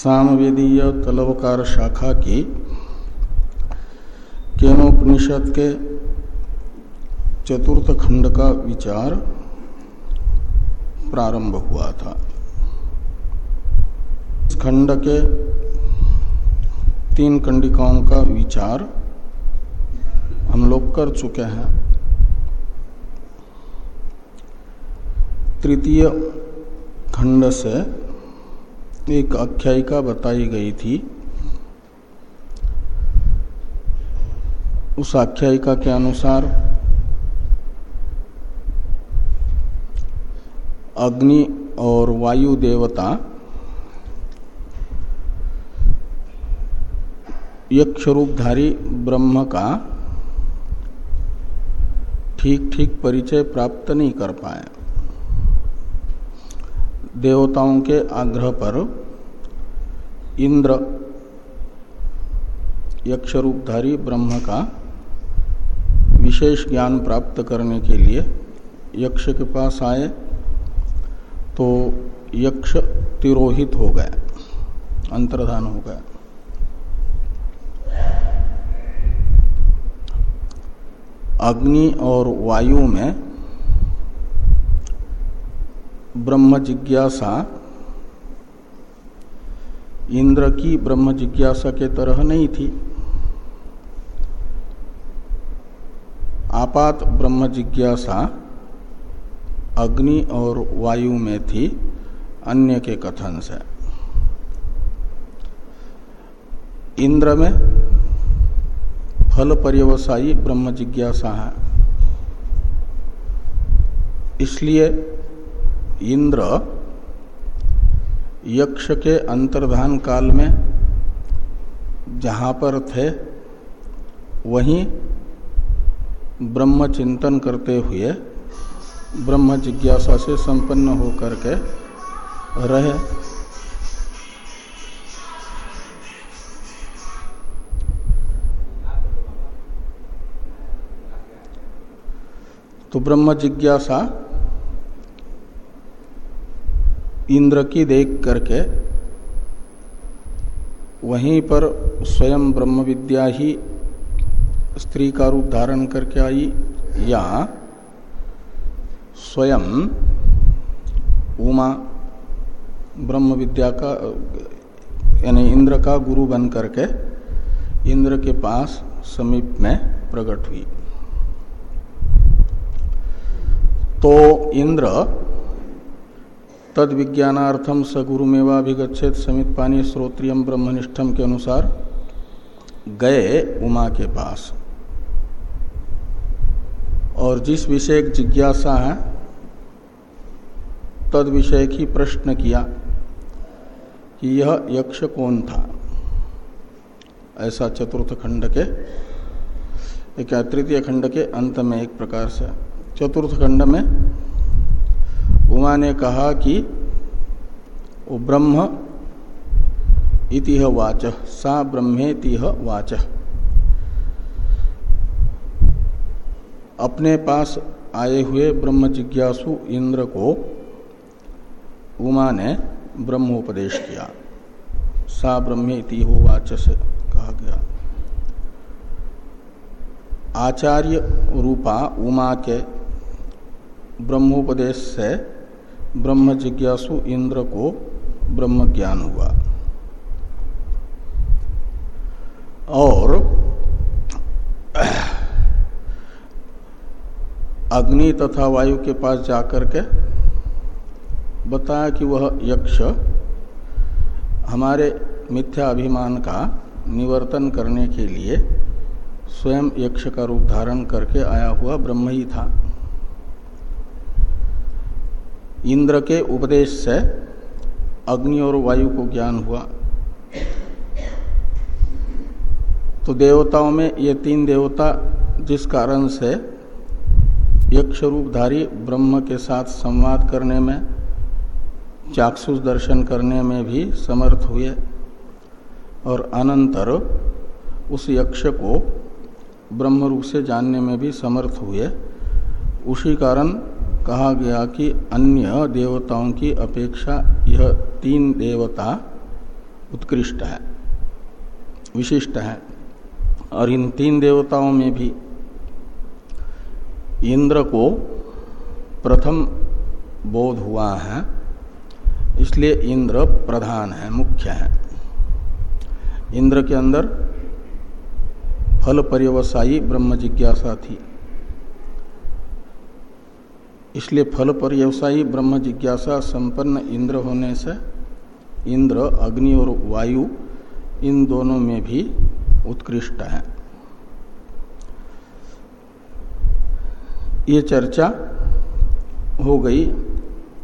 सामवेदीय तलवकार शाखा की केनोपनिषद के चतुर्थ खंड का विचार प्रारंभ हुआ था। इस खंड के तीन कंडिकाओं का विचार हम लोग कर चुके हैं। तृतीय खंड से एक आख्यायिका बताई गई थी। उस आख्यायिका के अनुसार अग्नि और वायु देवता यक्ष रूपधारी ब्रह्म का ठीक ठीक परिचय प्राप्त नहीं कर पाए। देवताओं के आग्रह पर इंद्र यक्षरूपधारी ब्रह्म का विशेष ज्ञान प्राप्त करने के लिए यक्ष के पास आए तो यक्ष तिरोहित हो गए, अंतर्धान हो गए। अग्नि और वायु में ब्रह्म जिज्ञासा। इंद्र की ब्रह्म जिज्ञासा के तरह नहीं थी। आपात ब्रह्म जिज्ञासा अग्नि और वायु में थी, अन्य के कथन से। इंद्र में फल पर्यवसायी ब्रह्म जिज्ञासा है। इसलिए इंद्र यक्ष के अंतर्धान काल में जहाँ पर थे, वहीं ब्रह्म चिंतन करते हुए, ब्रह्म जिज्ञासा से संपन्न होकर के रहे। तो ब्रह्म जिज्ञासा इंद्र की देख करके वहीं पर स्वयं ब्रह्म विद्या ही स्त्री का रूप धारण करके आई, या स्वयं उमा ब्रह्म विद्या का, यानी इंद्र का गुरु बन करके इंद्र के पास समीप में प्रकट हुई। तो इंद्र तद विज्ञानार्थम स गुरुमेवाभिगछेद समित पानी श्रोत्रियम ब्रह्मनिष्ठम के अनुसार। गए उमा के पास। और जिस विषय जिज्ञासा है, तद विषय की प्रश्न किया कि यह यक्ष कौन था? ऐसा चतुर्थ खंड के, एक तृतीय खंड के अंत में एक प्रकार से, चतुर्थ खंड में उमा ने कहा कि वो ब्रह्म इतिह वाच, सा ब्रह्मेतिह वाच। अपने पास आए हुए ब्रह्म जिज्ञासु इंद्र को उमा ने ब्रह्मोपदेश किया। सा ब्रह्मेति हो वाच से कहा गया। आचार्य रूपा उमा के ब्रह्मोपदेश से ब्रह्म जिज्ञासु इंद्र को ब्रह्म ज्ञान हुआ। और अग्नि तथा वायु के पास जाकर के बताया कि वह यक्ष हमारे मिथ्या अभिमान का निवर्तन करने के लिए स्वयं यक्ष का रूप धारण करके आया हुआ ब्रह्म ही था। इंद्र के उपदेश से अग्नि और वायु को ज्ञान हुआ। तो देवताओं में ये तीन देवता जिस कारण से यक्ष रूपधारी ब्रह्म के साथ संवाद करने में, चाक्षुष दर्शन करने में भी समर्थ हुए और अनंतर उस यक्ष को ब्रह्म रूप से जानने में भी समर्थ हुए। उसी कारण कहा गया कि अन्य देवताओं की अपेक्षा यह तीन देवता उत्कृष्ट है, विशिष्ट है, और इन तीन देवताओं में भी इंद्र को प्रथम बोध हुआ है, इसलिए इंद्र प्रधान है, मुख्य है। इंद्र के अंदर फल पर्यवसायी ब्रह्म जिज्ञासा थी। इसलिए फल पर्यवसायी ब्रह्म जिज्ञासा संपन्न इंद्र होने से इंद्र, अग्नि और वायु, इन दोनों में भी उत्कृष्ट है। ये चर्चा हो गई।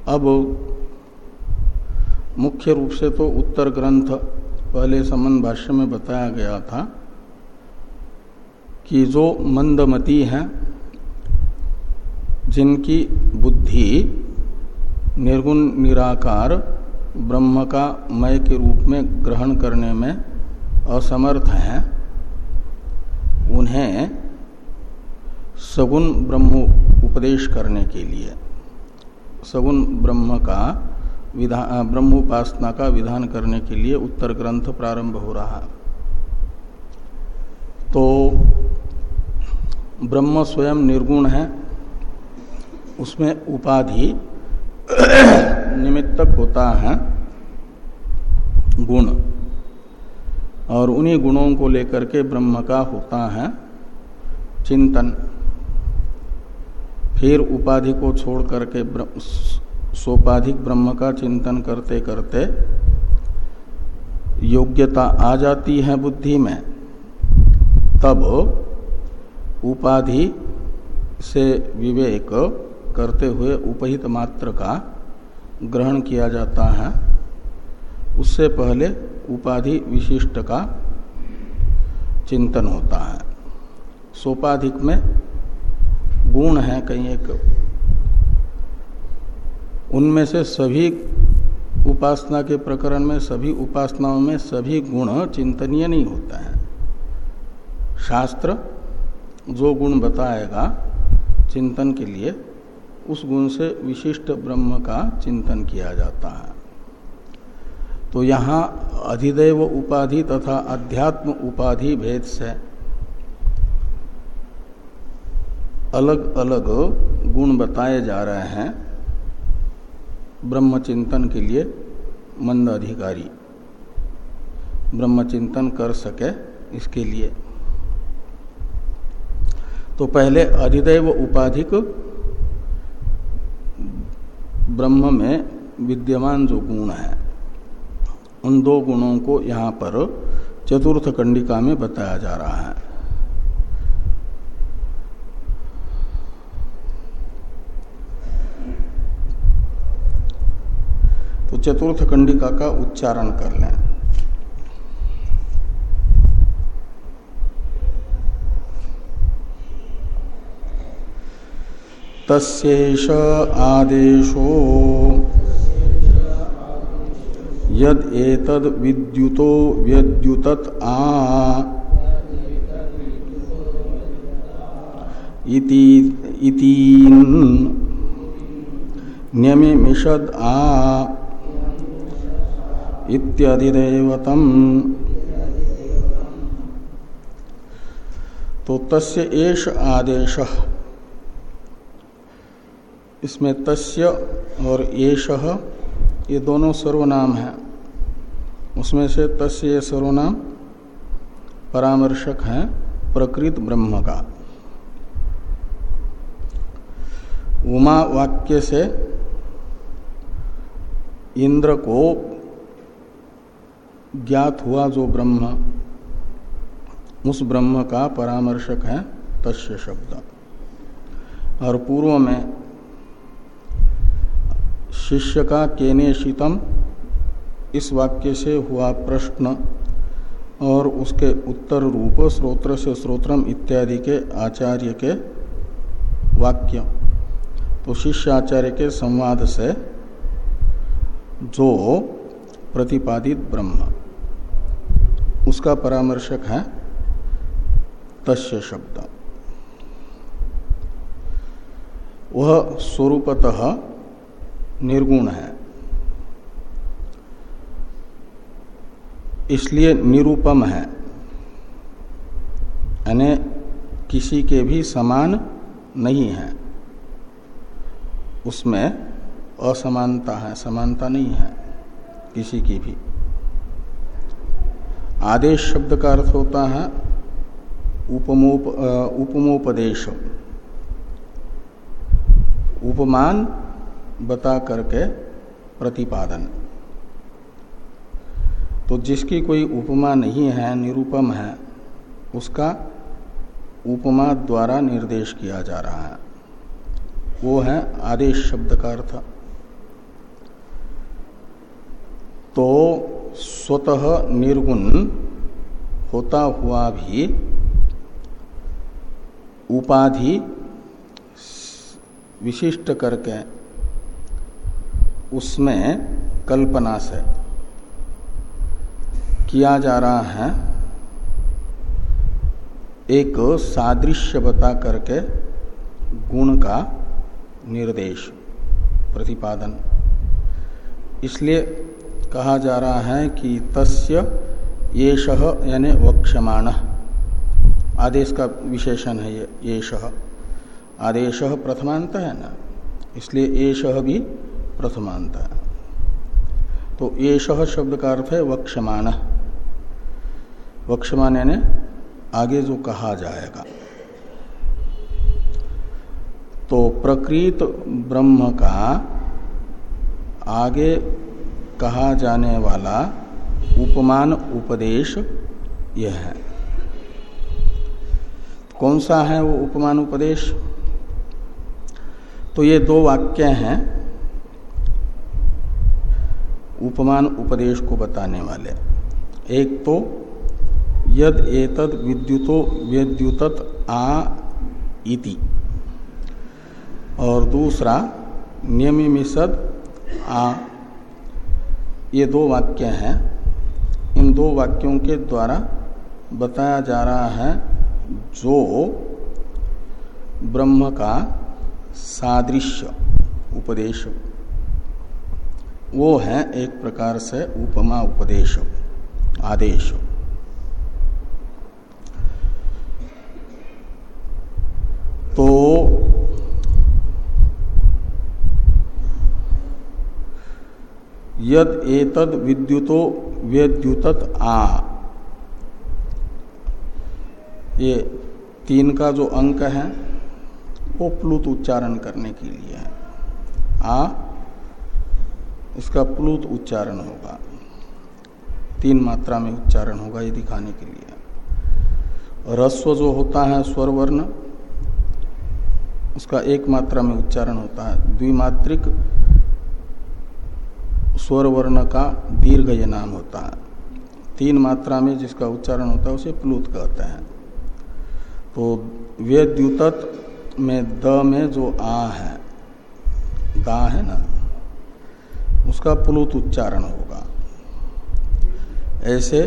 अब मुख्य रूप से तो उत्तर ग्रंथ पहले संबंध भाष्य में बताया गया था कि जो मंदमती हैं जिनकी बुद्धि निर्गुण, निराकार, ब्रह्म का मय के रूप में ग्रहण करने में असमर्थ हैं, उन्हें सगुण ब्रह्म उपदेश करने के लिए, सगुण ब्रह्म का विधान ब्रह्म उपासना का विधान करने के लिए उत्तर ग्रंथ प्रारंभ हो रहा तो ब्रह्म स्वयं निर्गुण है उसमें उपाधि निमित्तक होता है गुण। और उन्हीं गुणों को लेकर के ब्रह्म का होता है चिंतन। फिर उपाधि को छोड़ करके सोपाधिक ब्रह्म का चिंतन करते करते योग्यता आ जाती है बुद्धि में। तब उपाधि से विवेक करते हुए उपहित मात्र का ग्रहण किया जाता है। उससे पहले उपाधि विशिष्ट का चिंतन होता है। सोपाधिक में गुण है कहीं एक। उनमें से सभी उपासना के प्रकरण में, सभी उपासनाओं में सभी गुण चिंतनीय नहीं होता है। शास्त्र जो गुण बताएगा चिंतन के लिए उस गुण से विशिष्ट ब्रह्म का चिंतन किया जाता है। तो यहाँ अधिदेव उपाधि तथा अध्यात्म उपाधि भेद से अलग अलग गुण बताए जा रहे हैं ब्रह्मचिंतन के लिए मंद अधिकारी। ब्रह्मचिंतन कर सके इसके लिए। तो पहले अधिदैव उपाधिक ब्रह्म में विद्यमान जो गुण है, उन दो गुणों को यहाँ पर चतुर्थ कंडिका में बताया जा रहा है। तो चतुर्थ कंडिका का उच्चारण कर लें। तस्ेष आदेशो। यद एतद विद्युतो व्यद्युतत आ। इति, इतीन न्यमिषद आ। इत्यादिदेवतम तो तस्य एष आदेश। इसमें तस्य और एष, ये दोनों सर्वनाम हैं। उसमें से तस्य ये सर्वनाम परामर्शक है, प्रकृत ब्रह्म का। उमा वाक्य से इंद्र को ज्ञात हुआ जो ब्रह्म, उस ब्रह्म का परामर्शक है तस्य शब्द। और पूर्व में शिष्य का केने शीतम इस वाक्य से हुआ प्रश्न और उसके उत्तर रूप, स्रोत्र से स्रोत्रम इत्यादि के आचार्य के वाक्य। तो शिष्य आचार्य के संवाद से जो प्रतिपादित ब्रह्म। उसका परामर्शक है तस्य शब्द। वह स्वरूपतः निर्गुण है। इसलिए निरूपम है। यानी किसी के भी समान नहीं है। उसमें असमानता है, समानता नहीं है किसी की भी। आदेश शब्द का अर्थ होता है उपमोप उपमोपदेश। उपमान बता करके प्रतिपादन। तो जिसकी कोई उपमा नहीं है, निरूपम है, उसका उपमा द्वारा निर्देश किया जा रहा है। वो है आदेश शब्द का अर्थ। तो स्वतः निर्गुण होता हुआ भी उपाधि विशिष्ट करके उसमें कल्पना से किया जा रहा है। एक सादृश्य बता करके गुण का निर्देश, प्रतिपादन। इसलिए कहा जा रहा है कि तस्य येष यानी वक्षमाण आदेश का विशेषण है ये, येष। आदेश प्रथमांत है ना। इसलिए येष भी प्रथमांत है तो येष शब्द का अर्थ है वक्षमाण। वक्षमान यानी आगे जो कहा जाएगा। तो प्रकृत ब्रह्म का आगे कहा जाने वाला उपमान उपदेश यह है। कौन सा है वो उपमान उपदेश? तो ये दो वाक्य हैं। उपमान उपदेश को बताने वाले। एक तो यद एतद विद्युतो विद्युत आ इति। और दूसरा नियमिसद आ। ये दो वाक्य हैं। इन दो वाक्यों के द्वारा बताया जा रहा है जो ब्रह्म का सादृश्य उपदेश वो है एक प्रकार से उपमा उपदेश, आदेश। तो यद एतद विद्युतो वेद्युत आ। ये तीन का जो अंक है, वो प्लुत उच्चारण करने के लिए है। आ इसका प्लुत उच्चारण होगा। तीन मात्रा में उच्चारण होगा ये दिखाने के लिए। रस्व जो होता है स्वर वर्ण उसका एक मात्रा में उच्चारण होता है। द्विमात्रिक स्वर वर्ण का दीर्घ ये नाम होता है। तीन मात्रा में जिसका उच्चारण होता है उसे प्लुत कहते हैं। तो वेद्युत में द में जो आ है दा है ना उसका पुलुत उच्चारण होगा। ऐसे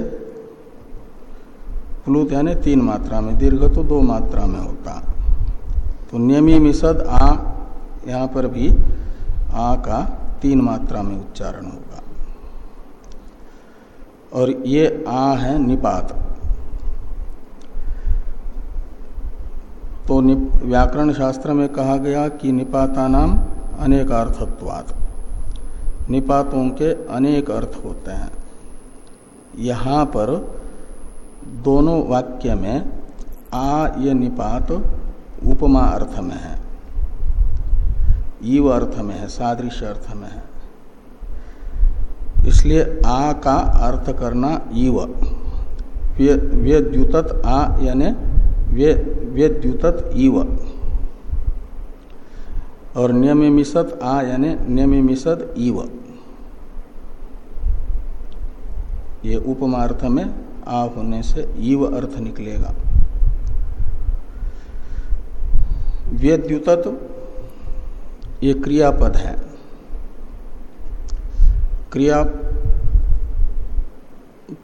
प्लुत यानी तीन मात्रा में, दीर्घ तो दो मात्रा में होता। तो नियमी मिसद आ, यहाँ पर भी आ का तीन मात्रा में उच्चारण होगा। और ये आ है निपात। तो व्याकरण शास्त्र में कहा गया कि निपाता नाम अनेक अर्थत्वात् निपातों के अनेक अर्थ होते हैं। यहाँ पर दोनों वाक्य में आ, ये निपात उपमा अर्थ में है। ईव अर्थ में है, सादृश्य अर्थ में है। इसलिए आ का अर्थ करना ईव। व्यद्युत आ यानी व्यद्युत ईव। और नियमिसत आ यानी नियमिसद ईव। ये उपमा अर्थ में आ होने से ईव अर्थ निकलेगा। व्यद्युत ये क्रियापद है। क्रिया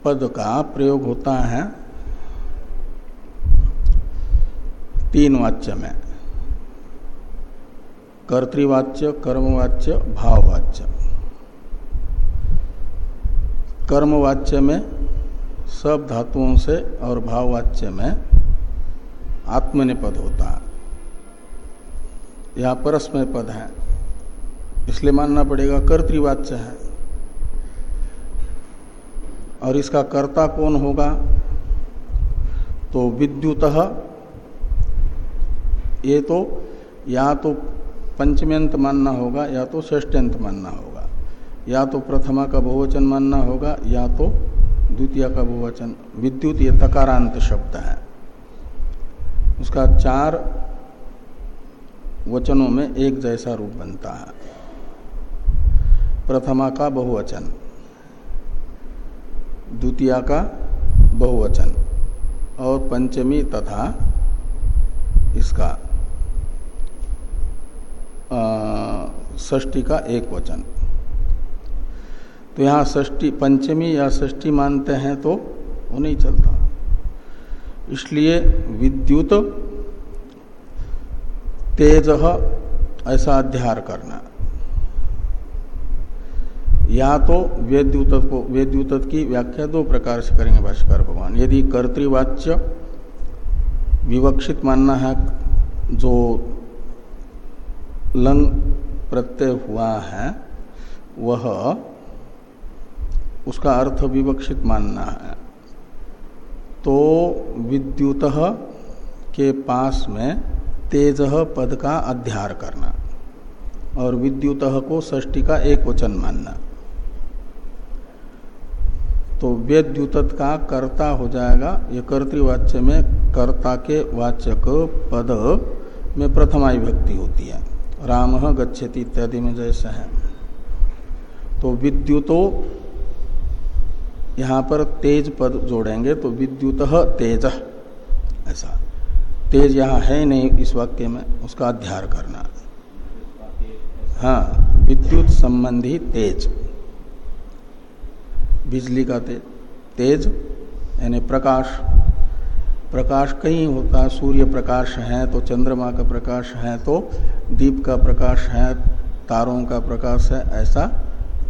पद का प्रयोग होता है तीन वाच्य में। कर्तवाच्य, कर्मवाच्य, भाववाच्य। कर्मवाच्य में, सब धातुओं से और भाववाच्य में आत्मनिपद होता है। यह परस्मय पद है। इसलिए मानना पड़ेगा कर्तृवाच्य है। और इसका कर्ता कौन होगा? तो विद्युत, ये तो या तो पंचम्यंत मानना होगा, या तो षष्ट्यंत मानना होगा। या तो प्रथमा का बहुवचन मानना होगा, या तो द्वितीय का बहुवचन। विद्युत ये तकारांत शब्द है। उसका चार वचनों में एक जैसा रूप बनता है। प्रथमा का बहुवचन, द्वितीय का बहुवचन, और पंचमी तथा इसका षष्टी का एक वचन। तो यहाँ षष्टी पंचमी या षष्टी मानते हैं तो वो नहीं चलता। इसलिए विद्युत तेज ऐसा अध्यार करना। या तो वेद्युत को वेद्युत की व्याख्या दो प्रकार से करेंगे भाष्कर भगवान। यदि कर्तृवाच्य विवक्षित मानना है, जो लंग प्रत्यय हुआ है, वह उसका अर्थ विवक्षित मानना है। तो विद्युत के पास में तेज पद का अध्यार करना और विद्युत को षष्टि का एक वचन मानना। तो वेद्युत का कर्ता हो जाएगा। ये कर्तृवाच्य में कर्ता के वाचक पद में प्रथमाई भक्ति होती है। राम गच्छति इत्यादि में जैसे है। तो विद्युतो यहाँ पर तेज पद जोड़ेंगे तो विद्युत तेज। ऐसा। तेज यहाँ है नहीं इस वाक्य में, उसका अध्यार करना। हाँ विद्युत संबंधी तेज। बिजली का तेज तेज, यानी प्रकाश। प्रकाश कहीं होता है, सूर्य प्रकाश है तो चंद्रमा का प्रकाश है तो दीप का प्रकाश है, तारों का प्रकाश है, ऐसा।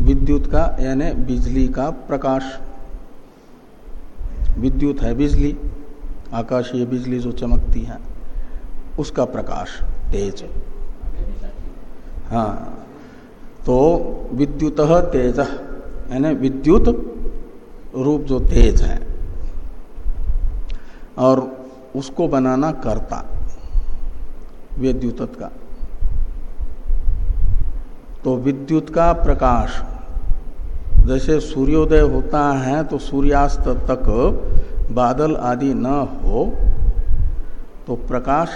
विद्युत का, यानी बिजली का प्रकाश। विद्युत है बिजली, आकाशीय बिजली जो चमकती है, उसका प्रकाश तेज हाँ। तो विद्युत तेज यानी विद्युत रूप जो तेज है, और उसको बनाना करता, विद्युत का। तो विद्युत का प्रकाश जैसे सूर्योदय होता है तो सूर्यास्त तक बादल आदि न हो तो प्रकाश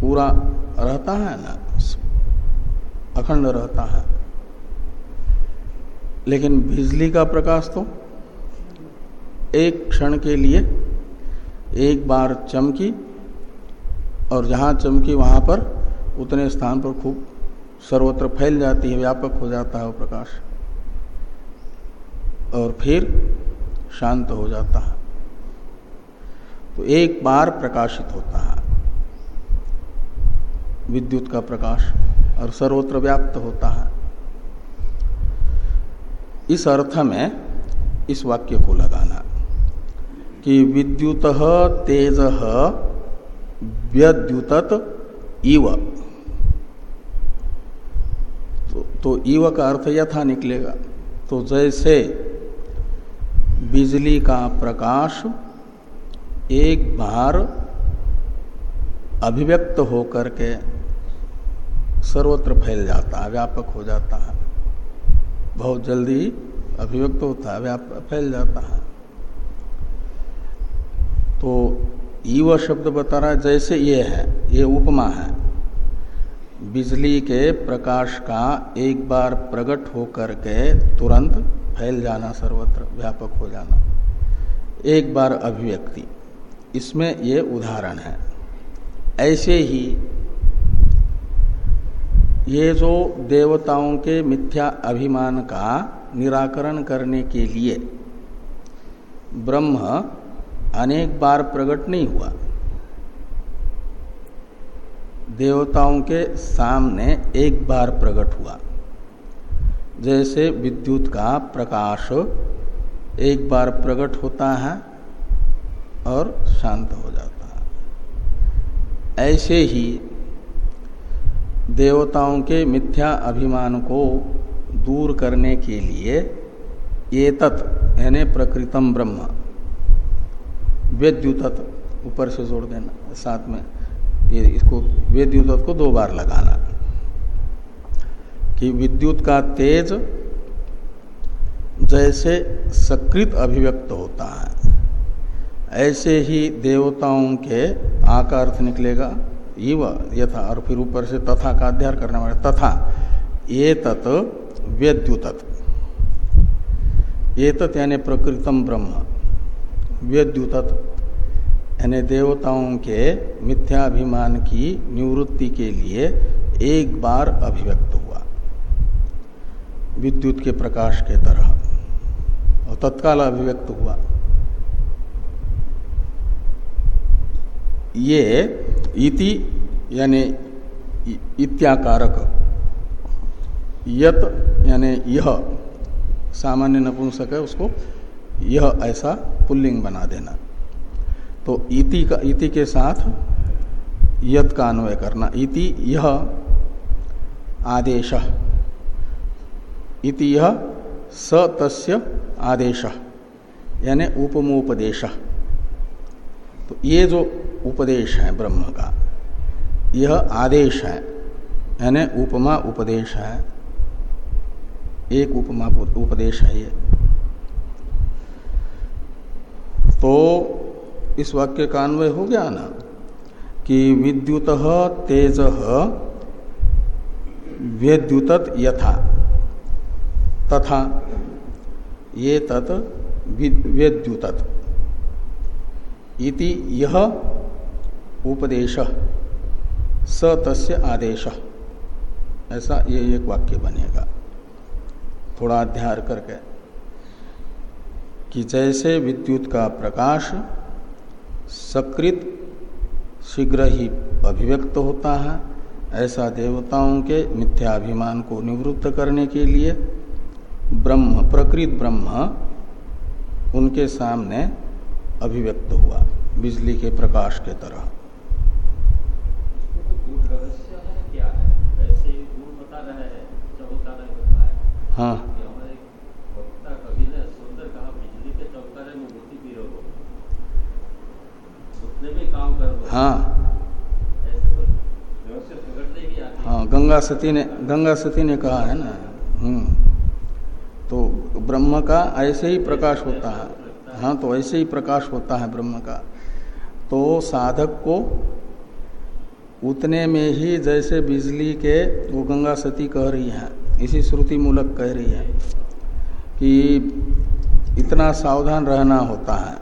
पूरा रहता है ना? अखंड रहता है। लेकिन बिजली का प्रकाश तो एक क्षण के लिए एक बार चमकी और जहाँ चमकी वहाँ पर उतने स्थान पर खूब सर्वत्र फैल जाती है, व्यापक हो जाता है वो प्रकाश। और फिर शांत हो जाता है। तो एक बार प्रकाशित होता है। विद्युत का प्रकाश और सर्वत्र व्याप्त होता है। इस अर्थ में इस वाक्य को लगाना कि विद्युत तेज व्यद्युत इव। तो, तो इव का अर्थ यथा निकलेगा। तो जैसे बिजली का प्रकाश एक बार अभिव्यक्त होकर के सर्वत्र फैल जाता है, व्यापक हो जाता है। बहुत जल्दी अभिव्यक्त होता है व्यापक फैल जाता है। तो ईव शब्द बता रहा है, जैसे ये है, ये उपमा है। बिजली के प्रकाश का एक बार प्रकट होकर के तुरंत फैल जाना, सर्वत्र व्यापक हो जाना। एक बार अभिव्यक्ति। इसमें ये उदाहरण है। ऐसे ही ये जो देवताओं के मिथ्या अभिमान का निराकरण करने के लिए ब्रह्म अनेक बार प्रकट नहीं हुआ, देवताओं के सामने एक बार प्रकट हुआ। जैसे विद्युत का प्रकाश एक बार प्रकट होता है और शांत हो जाता है। ऐसे ही देवताओं के मिथ्या अभिमान को दूर करने के लिए ये तत् यानी प्रकृतम ब्रह्म वेद्युत ऊपर से जोड़ देना, साथ में ये इसको वेद्युत को दो बार लगाना। कि विद्युत का तेज जैसे सकृत अभिव्यक्त होता है, ऐसे ही देवताओं के आकार निकलेगा। इव यथा और फिर ऊपर से तथा का अध्ययन करने वाले, तथा ये तत् व्यद्युत ये तत् यानी प्रकृतम ब्रह्म। व्यद्युत यानी देवताओं के मिथ्याभिमान की निवृत्ति के लिए एक बार अभिव्यक्त हुआ विद्युत के प्रकाश के तरह। और तत्काल अभिव्यक्त हुआ। ये इति यानी इत्याकारक। यत यानी यह, सामान्य नपुंसक है उसको, यह ऐसा पुल्लिंग बना देना। तो इति का, इति के साथ यत का अन्वय करना। इति यह आदेश। इति यह स तस्य आदेश, यानी उपमोपदेश। तो ये जो उपदेश है ब्रह्म का, यह आदेश है, यानी उपमा उपदेश है, एक उपमा उपदेश है ये। तो इस वाक्य का अन्वय हो गया ना, कि विद्युत तेज वेद्युत यथा। तथा ये तत् वेद्युत इति यह उपदेश, स तस्य आदेश। ऐसा ये एक वाक्य बनेगा। थोड़ा अध्याय करके। कि जैसे विद्युत का प्रकाश सकृत शीघ्र ही अभिव्यक्त होता है, ऐसा देवताओं के मिथ्याभिमान को निवृत्त करने के लिए ब्रह्म प्रकृत ब्रह्म उनके सामने अभिव्यक्त हुआ बिजली के प्रकाश के तरह। हाँ हाँ। हाँ गंगा सती ने गंगा सती ने कहा है ना। हम्म। तो ब्रह्म का ऐसे ही प्रकाश होता है। हाँ तो ऐसे ही प्रकाश होता है ब्रह्म का। तो साधक को उतने में ही जैसे बिजली के वो गंगा सती कह रही है, इसी श्रुति मूलक कह रही है कि इतना सावधान रहना होता है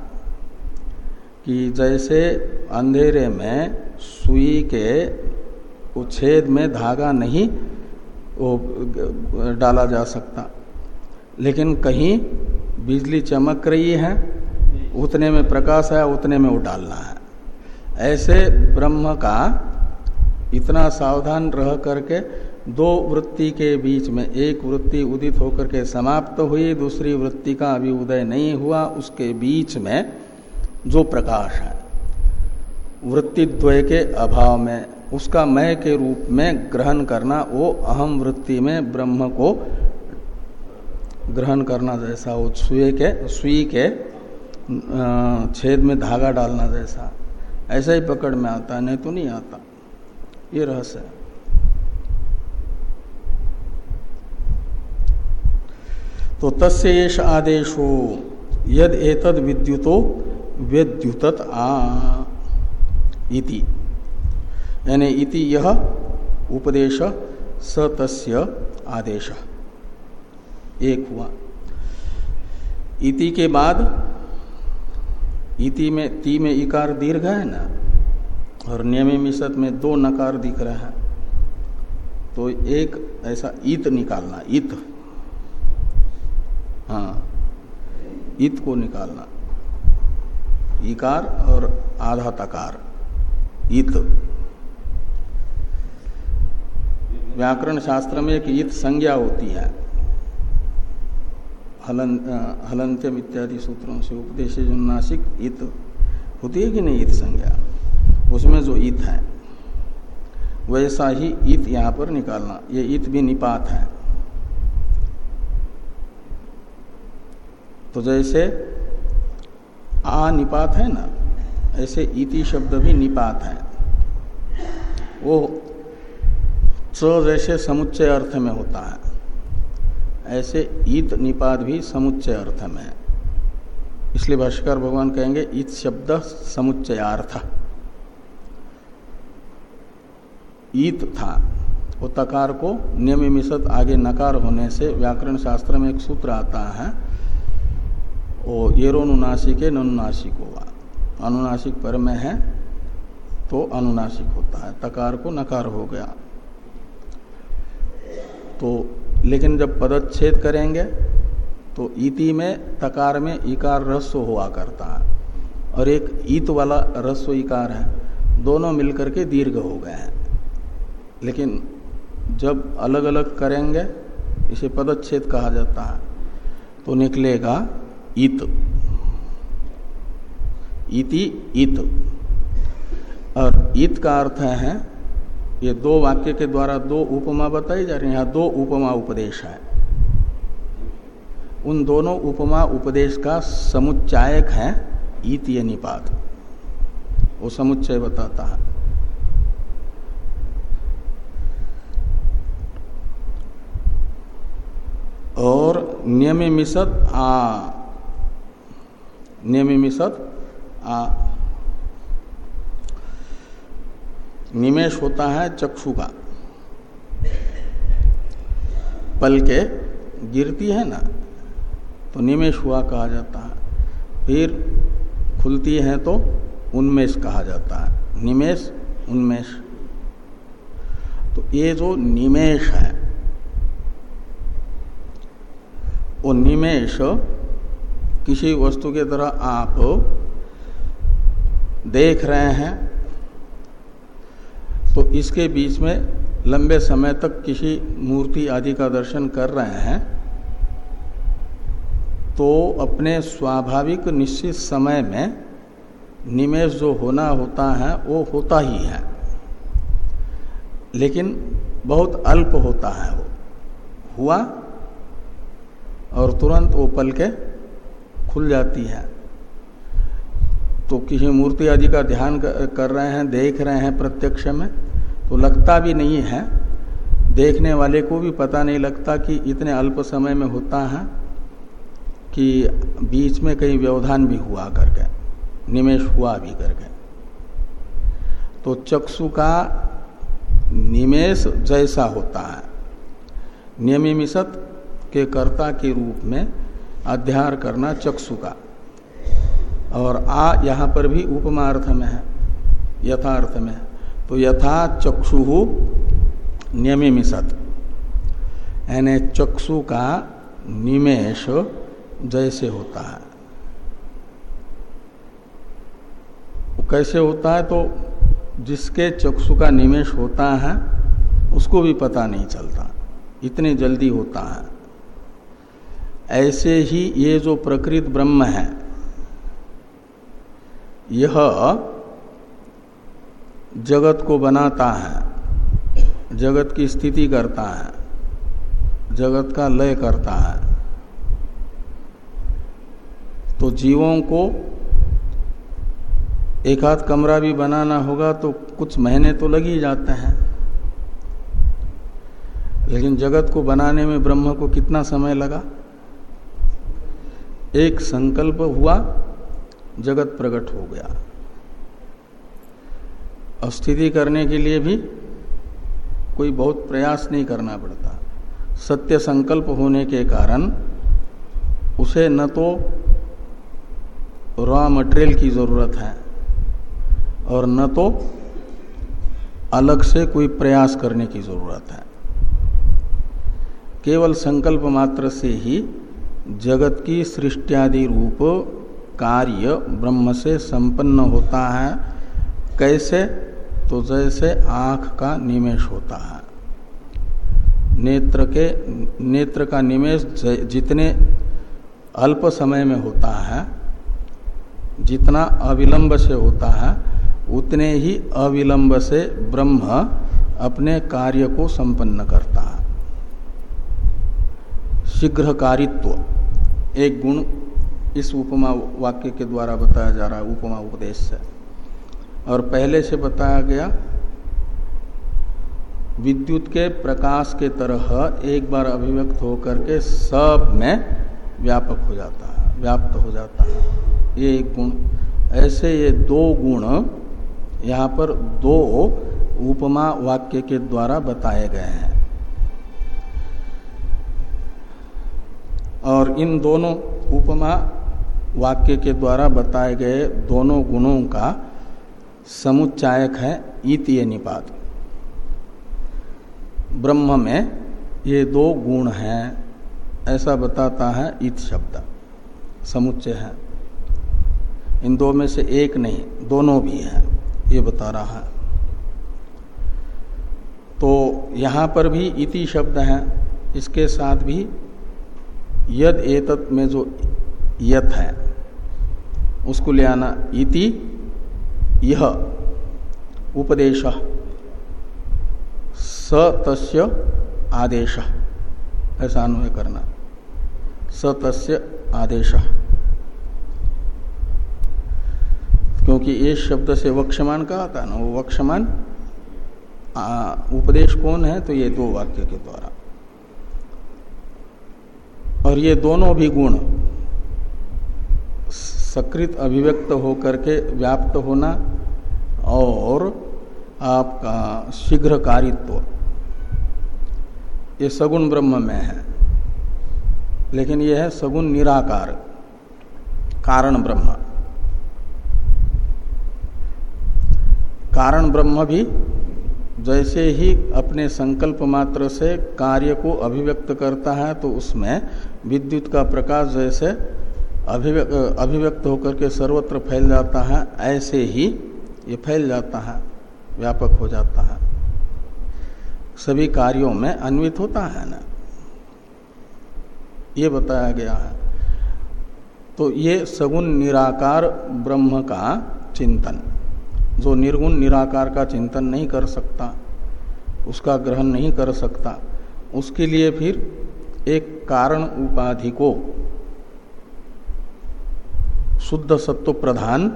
कि जैसे अंधेरे में सुई के उच्छेद में धागा नहीं वो डाला जा सकता। लेकिन कहीं बिजली चमक रही है, उतने में प्रकाश है, उतने में वो डालना है। ऐसे ब्रह्म का इतना सावधान रह करके दो वृत्ति के बीच में एक वृत्ति उदित होकर के समाप्त हुई, दूसरी वृत्ति का अभी उदय नहीं हुआ, उसके बीच में जो प्रकाश है, वृत्ति द्वय के अभाव में, उसका मय के रूप में ग्रहण करना, वो अहम वृत्ति में ब्रह्म को ग्रहण करना जैसा वो सुई के सुई के छेद में धागा डालना जैसा। ऐसा ही पकड़ में आता है, नहीं तो नहीं आता। ये रहस्य है। तो तस्ेष आदेशो, यद एतद विद्युतो वेद्युत आ इति। यानी इति यह उपदेश स तस्य आदेश। एक हुआ। इति के बाद, इति में, ती में इकार दीर्घ है ना, और नियमी मिशत में दो नकार दिख रहे हैं। तो एक ऐसा इत निकालना इत हाँ इत को निकालना। इकार और आधा तकार इत व्याकरण शास्त्र में एक इत संज्ञा होती है। हलन हलंत्यम इत्यादि सूत्रों से उपदेश नासिक इत होती है कि नहीं इत संज्ञा? उसमें जो इत है, वैसा ही इत यहाँ पर निकालना, ये इत भी निपात है। तो जैसे आ निपात है ना, ऐसे इति शब्द भी निपात है। वो च जैसे समुच्चय अर्थ में होता है। ऐसे ईत निपात भी समुच्चय अर्थ में इसलिए भाष्कर भगवान कहेंगे, ईत शब्द समुच्चयार्थ। ईत था। वो तकार को नियमित आगे नकार होने से व्याकरण शास्त्र में एक सूत्र आता है वो येरोनुनासिक ननुनासिक होगा अनुनासिक पर में है तो अनुनासिक होता है। तकार को नकार हो गया। तो लेकिन जब पदच्छेद करेंगे तो इति में, तकार में इकार रस्व हुआ करता है। और एक ईत वाला रस्व इकार है। दोनों मिलकर के दीर्घ हो गए हैं। लेकिन जब अलग अलग करेंगे, इसे पदच्छेद कहा जाता है तो निकलेगा इत इति इत और इत का अर्थ है ये दो वाक्य के द्वारा दो उपमा बताई जा रही है। यहाँ दो उपमा उपदेश है। उन दोनों उपमा उपदेश का समुच्चायक है ईतीय निपात वो समुच्चय बताता है। और नियमिसत आ नियमिसत आ निमेश होता है चक्षु का। पल के गिरती है ना तो निमेश हुआ कहा जाता है। फिर खुलती है तो उन्मेष कहा जाता है। निमेश, उन्मेष। तो ये जो निमेश है, वो निमेश किसी वस्तु के तरह आप देख रहे हैं तो इसके बीच में लंबे समय तक किसी मूर्ति आदि का दर्शन कर रहे हैं तो अपने स्वाभाविक निश्चित समय में निमेश जो होना होता है, वो होता ही है। लेकिन बहुत अल्प होता है वो। हुआ और तुरंत वो पल के खुल जाती है। तो किसी मूर्ति आदि का ध्यान कर रहे हैं, देख रहे हैं प्रत्यक्ष में तो लगता भी नहीं है। देखने वाले को भी पता नहीं लगता कि इतने अल्प समय में होता है कि बीच में कहीं व्यवधान भी हुआ करके, निमेश हुआ भी करके। तो चक्षु का निमेश जैसा होता है। नियमित के कर्ता के रूप में अध्यार करना चक्षु का। और आ यहाँ पर भी उपमार्थ में है यथार्थ में तो यथा चक्षु नियमिसत यानी चक्षु का निमेश जैसे होता है। वो कैसे होता है? तो जिसके चक्षु का निमेश होता है, उसको भी पता नहीं चलता। इतने जल्दी होता है। ऐसे ही ये जो प्रकृत ब्रह्म है यह जगत को बनाता है, जगत की स्थिति करता है, जगत का लय करता है। तो जीवों को एक आध कमरा भी बनाना होगा तो कुछ महीने तो लग ही जाते हैं। लेकिन जगत को बनाने में ब्रह्म को कितना समय लगा? एक संकल्प हुआ जगत प्रकट हो गया। और स्थिति करने के लिए भी कोई बहुत प्रयास नहीं करना पड़ता। सत्य संकल्प होने के कारण उसे न तो रॉ मटेरियल की ज़रूरत है और न तो अलग से कोई प्रयास करने की ज़रूरत है। केवल संकल्प मात्र से ही जगत की सृष्टियादि रूप कार्य ब्रह्म से संपन्न होता है। कैसे? तो जैसे आँख का निमेश होता है। नेत्र के, नेत्र का निमेश जितने अल्प समय में होता है, जितना अविलंब से होता है, उतने ही अविलंब से ब्रह्म अपने कार्य को संपन्न करता है। शीघ्रकारित्व, एक गुण इस उपमा वाक्य के द्वारा बताया जा रहा है, उपमा उपदेश से। और पहले से बताया गया, विद्युत के प्रकाश के तरह एक बार अभिव्यक्त होकर के सब में व्यापक हो जाता है, व्याप्त हो जाता है। ये एक गुण। ऐसे ये दो गुण यहाँ पर दो उपमा वाक्य के द्वारा बताए गए हैं। और इन दोनों उपमा वाक्य के द्वारा बताए गए दोनों गुणों का समुच्चायक है ईतीय निपात। ब्रह्म में ये दो गुण हैं, ऐसा बताता है इत शब्द। समुच्चय है। इन दो में से एक नहीं, दोनों भी है, ये बता रहा है। तो यहाँ पर भी इति शब्द है, इसके साथ भी यद एतत में जो यत है। उसको ले आना इति यह। उपदेश। स तस्य आदेश। ऐसा अन्वय करना। स तस्य आदेश। क्योंकि ये शब्द से वक्षमान कहा था ना? वो वक्षमान उपदेश कौन है? तो ये दो वाक्य के द्वारा। और ये दोनों भी गुण। सकृत अभिव्यक्त होकर के व्याप्त होना और आपका शीघ्र कारित्व। ये सगुण ब्रह्म में है, लेकिन यह है सगुण निराकार, कारण ब्रह्म। कारण ब्रह्म भी जैसे ही अपने संकल्प मात्र से कार्य को अभिव्यक्त करता है तो उसमें विद्युत का प्रकाश जैसे अभिव्यक्त होकर के सर्वत्र फैल जाता है, ऐसे ही ये फैल जाता है, व्यापक हो जाता है। सभी कार्यों में अन्वित होता है ना। ये बताया गया है। तो ये सगुण निराकार ब्रह्म का चिंतन, जो निर्गुण निराकार का चिंतन नहीं कर सकता, उसका ग्रहण नहीं कर सकता, उसके लिए फिर एक कारण उपाधि को शुद्ध सत्व प्रधान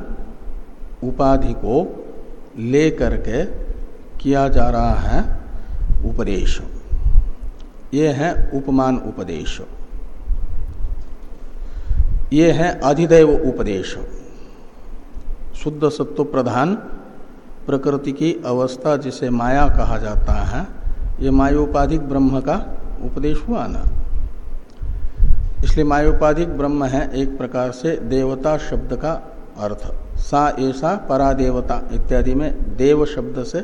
उपाधि को ले करके किया जा रहा है उपदेश। ये है उपमान उपदेश। ये है अधिदैव उपदेश। शुद्ध सत्व प्रधान प्रकृति की अवस्था जिसे माया कहा जाता है, ये मायोपाधिक ब्रह्म का उपदेश हुआ ना। इसलिए मायोपाधिक ब्रह्म है एक प्रकार से देवता शब्द का अर्थ। सा ऐसा परा देवता इत्यादि में देव शब्द से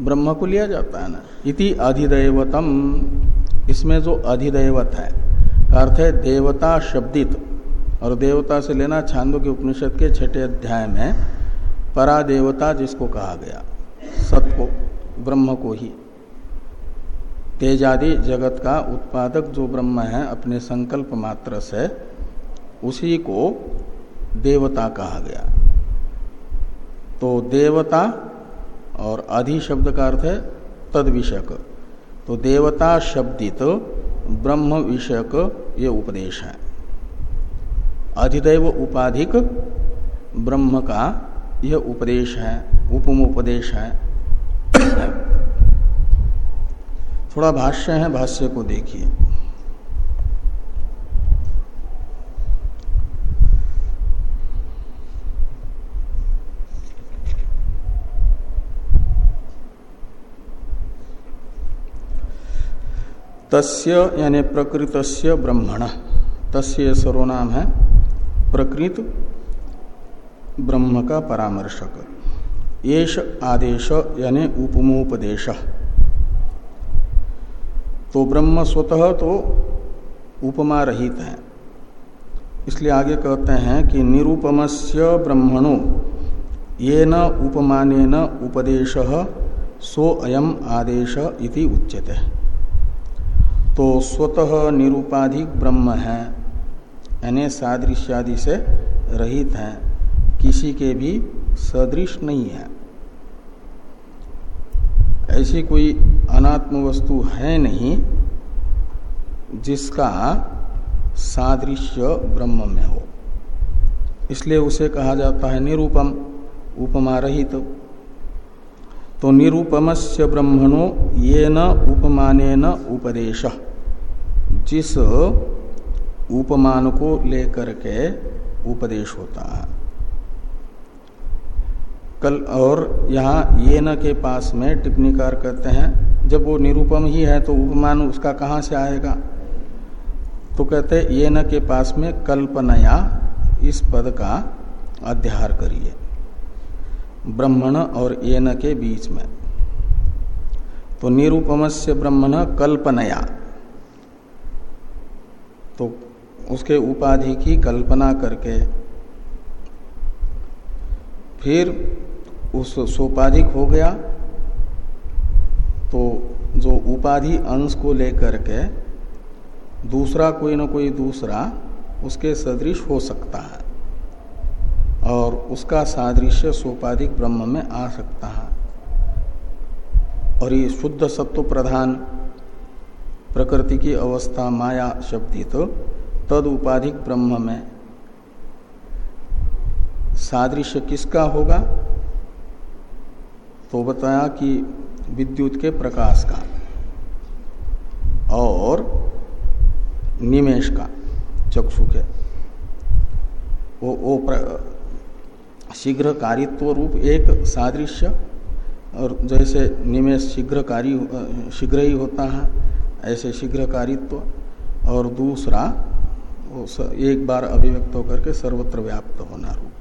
ब्रह्म को लिया जाता है ना। इति अधिदेवतम। इसमें जो अधिदेवत है अर्थ है देवता शब्दित। और देवता से लेना छांदो के उपनिषद के छठे अध्याय में परा देवता जिसको कहा गया सत को ब्रह्म को ही। तेजादि जगत का उत्पादक जो ब्रह्म है, अपने संकल्प मात्र से, उसी को देवता कहा गया। तो देवता और अधि शब्द का अर्थ है तद विषयक तो देवता शब्दित, ब्रह्म विषयक ये उपदेश है। अधिदैव उपाधिक, ब्रह्म का यह उपदेश है, उपम उपदेश है। थोड़ा भाष्य है, भाष्य को देखिए। तस्य यानी प्रकृतस्य ब्रह्मण। तस्य सर्वनाम है प्रकृत ब्रह्म का परामर्शक। येष आदेश यानी उपमोपदेश। तो ब्रह्म स्वतः तो उपमा रहित है। इसलिए आगे कहते हैं कि निरूपमस्य ब्रह्मणो, ये न उपमान उपदेश, सो अयम आदेश इति उच्यते। तो स्वतः निरूपाधिक ब्रह्म है, यानी सादृश्यादि से रहित हैं, किसी के भी सदृश नहीं है। ऐसी कोई अनात्म वस्तु है नहीं जिसका सादृश्य ब्रह्म में हो। इसलिए उसे कहा जाता है निरूपम उपमा रहित। तो, निरूपमस्य ब्रह्मणो ये न उपमान उपदेश। जिस उपमान को लेकर के उपदेश होता है। कल और यहाँ ये न के पास में टिप्पणीकार कहते हैं। जब वो निरूपम ही है तो उपमान उसका कहाँ से आएगा? तो कहते, ये न के पास में कल्पनाया इस पद का अध्यार करिए। ब्रह्मण और ये न के बीच में। तो निरूपम से ब्रह्मण कल्पनया। तो उसके उपाधि की कल्पना करके फिर उस सोपाधिक हो गया। तो जो उपाधि अंश को लेकर के दूसरा कोई ना कोई दूसरा उसके सदृश हो सकता है और उसका सादृश्य सोपाधिक ब्रह्म में आ सकता है। और ये शुद्ध सत्व प्रधान प्रकृति की अवस्था माया शब्दित तो तद उपाधिक ब्रह्म में सादृश्य किसका होगा? तो बताया कि विद्युत के प्रकाश का और निमेश का, चक्षु के। वो वो शीघ्र कारित्व रूप एक सादृश्य और जैसे निमेश शीघ्रकारी, शीघ्र ही होता है, ऐसे शीघ्रकारित्व और दूसरा एक बार अभिव्यक्त होकर के सर्वत्र व्याप्त होना रूप।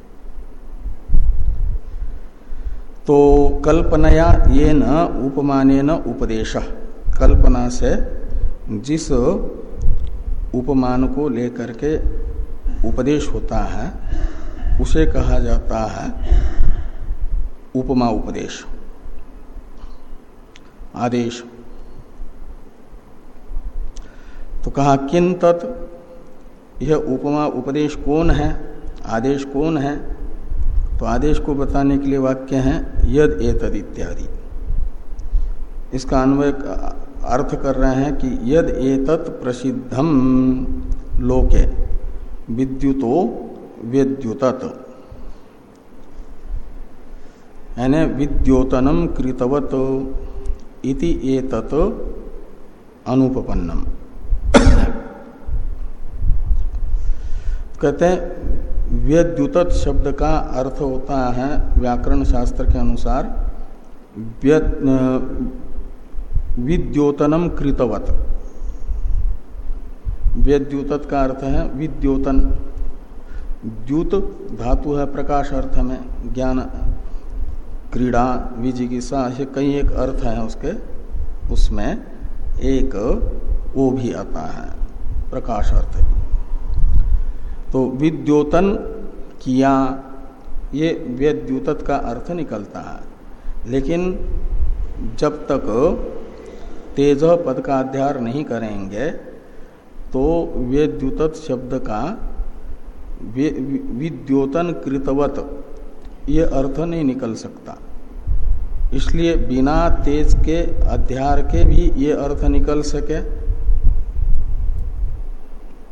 तो कल्पनया ये न उपमान उपदेश। कल्पना से जिस उपमान को लेकर के उपदेश होता है, उसे कहा जाता है उपमा उपदेश। आदेश। तो कहा किन तत्? यह उपमा उपदेश कौन है? आदेश कौन है? तो आदेश को बताने के लिए वाक्य है, यद एतद इत्यादि। इसका अन्वय अर्थ कर रहे हैं कि यद एतत् प्रसिद्धम लोके, विद्युतो विद्युत यानी विद्योतनम कृतवत इति एतत् अनुपन्नम कहते हैं व्यद्युत शब्द का अर्थ होता है व्याकरण शास्त्र के अनुसार विद्योतनम कृतवत। व्यद्युत का अर्थ है विद्योतन। द्युत धातु है प्रकाश अर्थ में, ज्ञान, क्रीड़ा विजिगिसा ऐसे कई एक अर्थ है उसके। उसमें एक वो भी आता है, प्रकाश अर्थ भी। तो विद्योतन किया, ये व्यद्युत का अर्थ निकलता है। लेकिन जब तक तेज पद का अध्यार नहीं करेंगे तो व्यद्युत शब्द का विद्योतन कृतवत, ये अर्थ नहीं निकल सकता। इसलिए बिना तेज के अध्यार के भी ये अर्थ निकल सके।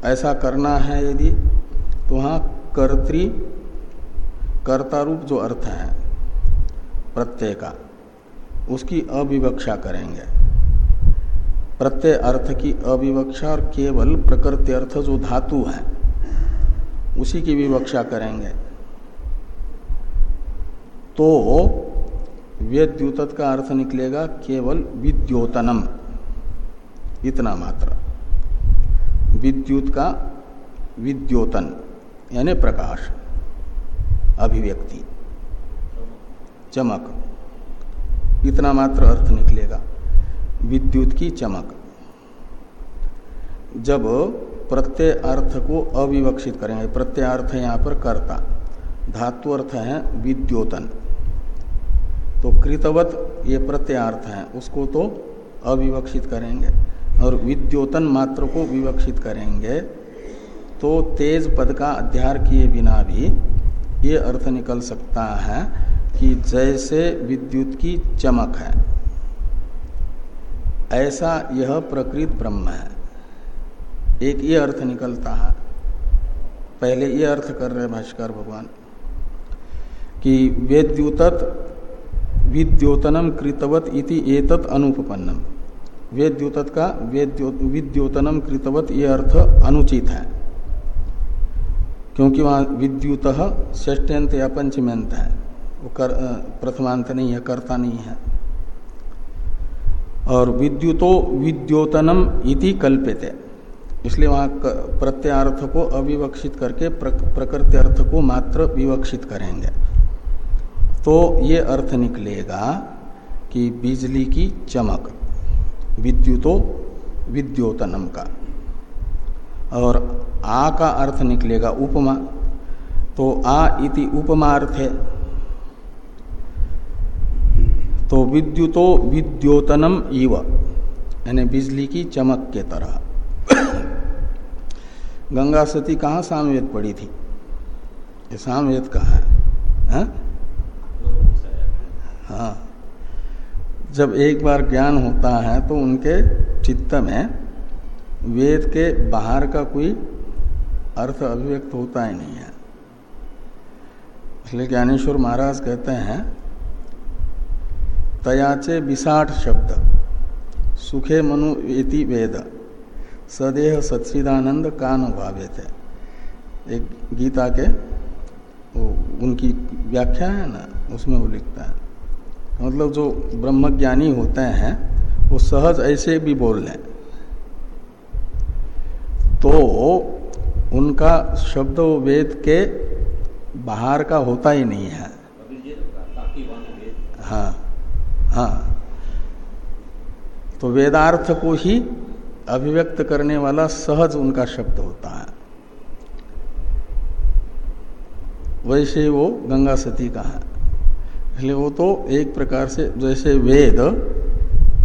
ऐसा करना है यदि तो वहाँ कर्तृ कर्ता रूप जो अर्थ है, प्रत्यय का, उसकी अविवक्षा करेंगे। प्रत्यय अर्थ की अविवक्षा और केवल प्रकृति अर्थ जो धातु है, उसी की विवक्षा करेंगे। तो व्यद्युत का अर्थ निकलेगा केवल विद्योतनम, इतना मात्र। विद्युत का विद्योतन। यानी प्रकाश, अभिव्यक्ति, चमक। इतना मात्र अर्थ निकलेगा। विद्युत की चमक। जब प्रत्यय अर्थ को अविवक्षित करेंगे, प्रत्यय अर्थ है यहाँ पर कर्ता। धातु अर्थ है विद्योतन। तो कृतवत ये प्रत्ययार्थ है, उसको तो अविवक्षित करेंगे। और विद्योतन मात्र को विवक्षित करेंगे तो तेज पद का अध्यार किए बिना भी ये अर्थ निकल सकता है कि जैसे विद्युत की चमक है, ऐसा यह प्रकृत ब्रह्म है। एक ये अर्थ निकलता है। पहले ये अर्थ कर रहे भाष्कर भगवान कि वेद्युत विद्योतनम कृतवत इति एतत अनुपन्नम वेद्युत का वेद्यो विद्योतनम कृतवत ये अर्थ अनुचित है। क्योंकि वहाँ विद्युत ष्टंत या पंचम्यंत है। वो कर प्रथमांत नहीं है, कर्ता नहीं है। और विद्युतो विद्योतनम इति कल्पित है इसलिए वहाँ प्रत्यार्थ को अविवक्षित करके प्रकृति अर्थ को मात्र विवक्षित करेंगे। तो ये अर्थ निकलेगा कि बिजली की चमक, विद्युतो विद्योतनम का। और आ का अर्थ निकलेगा उपमा। तो आ इति उपमा अर्थ है। तो विद्युतो विद्योतनम इव, यानी बिजली की चमक के तरह। गंगा सती कहाँ सामवेद पड़ी थी? ये सामवेद कहाँ है? हा? हाँ। जब एक बार ज्ञान होता है तो उनके चित्त में वेद के बाहर का कोई अर्थ अभिव्यक्त होता ही नहीं है। इसलिए ज्ञानेश्वर महाराज कहते हैं, तयाचे विसाठ शब्द, सुखे मनु एति वेद, सदेह सच्चिदानंद कान भावे थे एक गीता के, वो उनकी व्याख्या है ना, उसमें वो लिखता है। मतलब जो ब्रह्मज्ञानी होते हैं, वो सहज ऐसे भी बोल लें। तो उनका शब्द वेद के बाहर का होता ही नहीं है। हाँ हाँ। तो वेदार्थ को ही अभिव्यक्त करने वाला सहज उनका शब्द होता है। वैसे वो गंगा सती का है। इसलिए वो तो एक प्रकार से जैसे वेद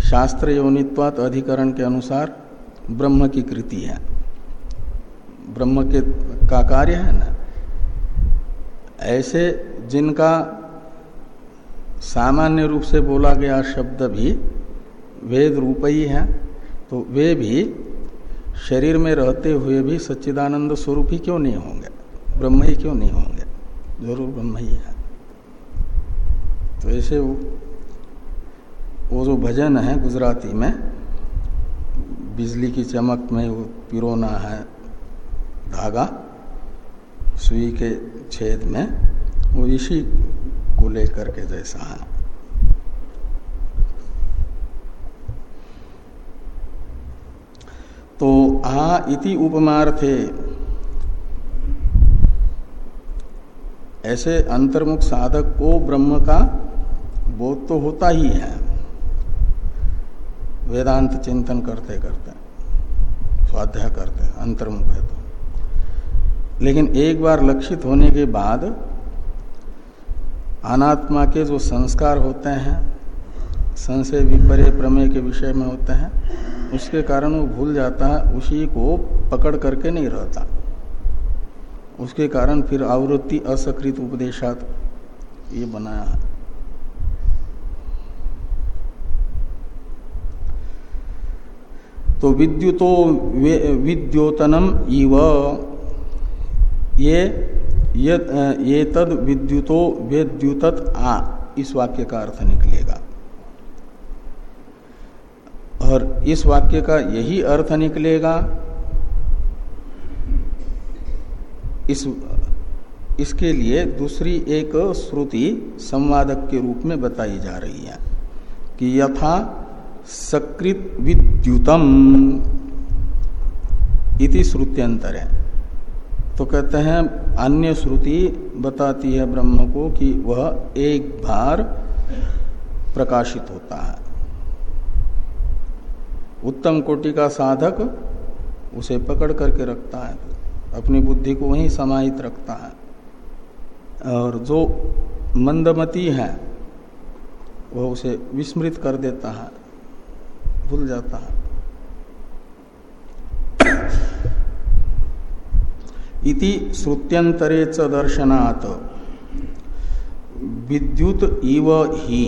शास्त्र योनित्वात अधिकरण के अनुसार ब्रह्म की कृति है। ब्रह्म के का कार्य है ना? ऐसे जिनका सामान्य रूप से बोला गया शब्द भी वेद रूप ही है तो वे भी शरीर में रहते हुए भी सच्चिदानंद स्वरूप ही क्यों नहीं होंगे? ब्रह्म ही क्यों नहीं होंगे? ज़रूर ब्रह्म ही है। तो ऐसे वो वो जो भजन है गुजराती में, बिजली की चमक में वो पिरोना है धागा, सुई के छेद में, वो इसी को लेकर के जैसा है। तो आ इति उपमार्थे। ऐसे अंतर्मुख साधक को ब्रह्म का बोध तो होता ही है। वेदांत चिंतन करते करते स्वाध्याय करते, अंतर्मुख है तो। लेकिन एक बार लक्षित होने के बाद अनात्मा के जो संस्कार होते हैं, संशय विपर्य प्रमेय के विषय में होते हैं, उसके कारण वो भूल जाता है उसी को पकड़ करके नहीं रहता। उसके कारण फिर आवृत्ति असकृत उपदेशात ये बनाया है। तो विद्युतो विद्योतनम इव ये ये ये तद विद्युतो वेद्युत आ, इस वाक्य का अर्थ निकलेगा। और इस वाक्य का यही अर्थ निकलेगा, इस, इसके लिए दूसरी एक श्रुति संवादक के रूप में बताई जा रही है कि यथा सकृत विद्युतम इति श्रुत्यंतर। है तो कहते हैं, अन्य श्रुति बताती है ब्रह्म को कि वह एक बार प्रकाशित होता है। उत्तम कोटि का साधक उसे पकड़ करके रखता है, अपनी बुद्धि को वहीं समाहित रखता है। और जो मंदमती है, वह उसे विस्मृत कर देता है, भूल जाता है। इति श्रुत्यंतरे च दर्शनात्। विद्युत इव ही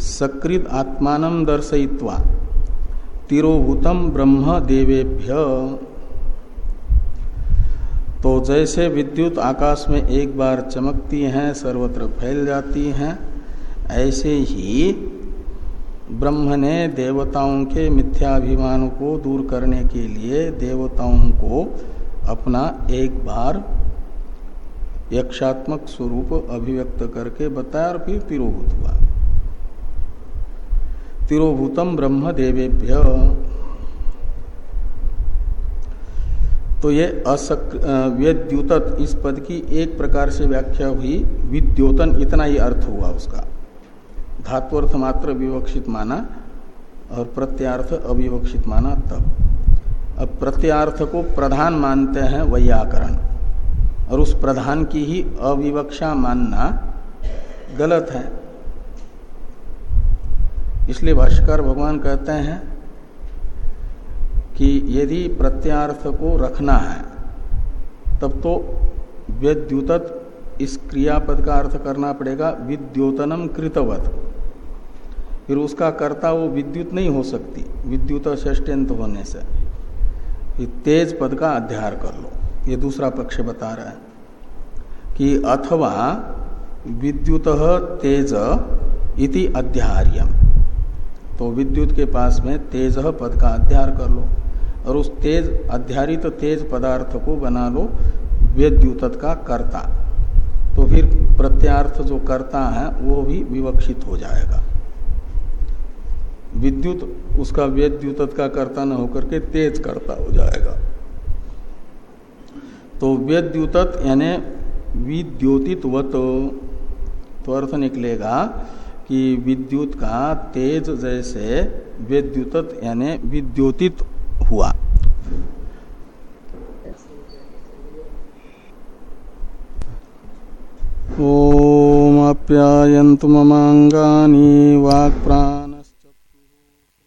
सकृत आत्मान दर्शयित्वा तिरोभूतम ब्रह्म देवेभ्य। तो जैसे विद्युत आकाश में एक बार चमकती हैं, सर्वत्र फैल जाती हैं, ऐसे ही ब्रह्म ने देवताओं के मिथ्याभिमान को दूर करने के लिए देवताओं को अपना एक बार यक्षात्मक स्वरूप अभिव्यक्त करके बताया और फिर तिरोभूत हुआ। तिरोभूतम ब्रह्म देवेभ्य तो ये व्यद्युत इस पद की एक प्रकार से व्याख्या हुई, विद्योतन, इतना ही अर्थ हुआ उसका। धात्वर्थ मात्र विवक्षित माना और प्रत्यार्थ अविवक्षित माना तब। अब प्रत्यार्थ को प्रधान मानते हैं वैयाकरण। और उस प्रधान की ही अविवक्षा मानना गलत है। इसलिए भाष्कर भगवान कहते हैं कि यदि प्रत्यार्थ को रखना है, तब तो व्यद्युत इस क्रियापद का अर्थ करना पड़ेगा विद्योतनम कृतवत। फिर उसका कर्ता वो विद्युत नहीं हो सकती, विद्युत षष्ट्यंत होने से। तेज पद का अध्यार कर लो। ये दूसरा पक्ष बता रहा है कि अथवा विद्युत तेज इति अध्यार्यम। तो विद्युत के पास में तेज पद का अध्यार कर लो और उस तेज, अध्यारित तेज पदार्थ को बना लो विद्युत का कर्ता। तो फिर प्रत्यार्थ जो करता है, वो भी विवक्षित हो जाएगा। विद्युत, उसका विद्युत का कर्ता न होकर के तेज कर्ता हो जाएगा। तो व्यद्युत यानी विद्योतित्वत तो अर्थ निकलेगा कि विद्युत का तेज जैसे विद्युत यानी विद्योतित हुआ। ओम आप्यायन्तु ममाङ्गानि वाक्प्रा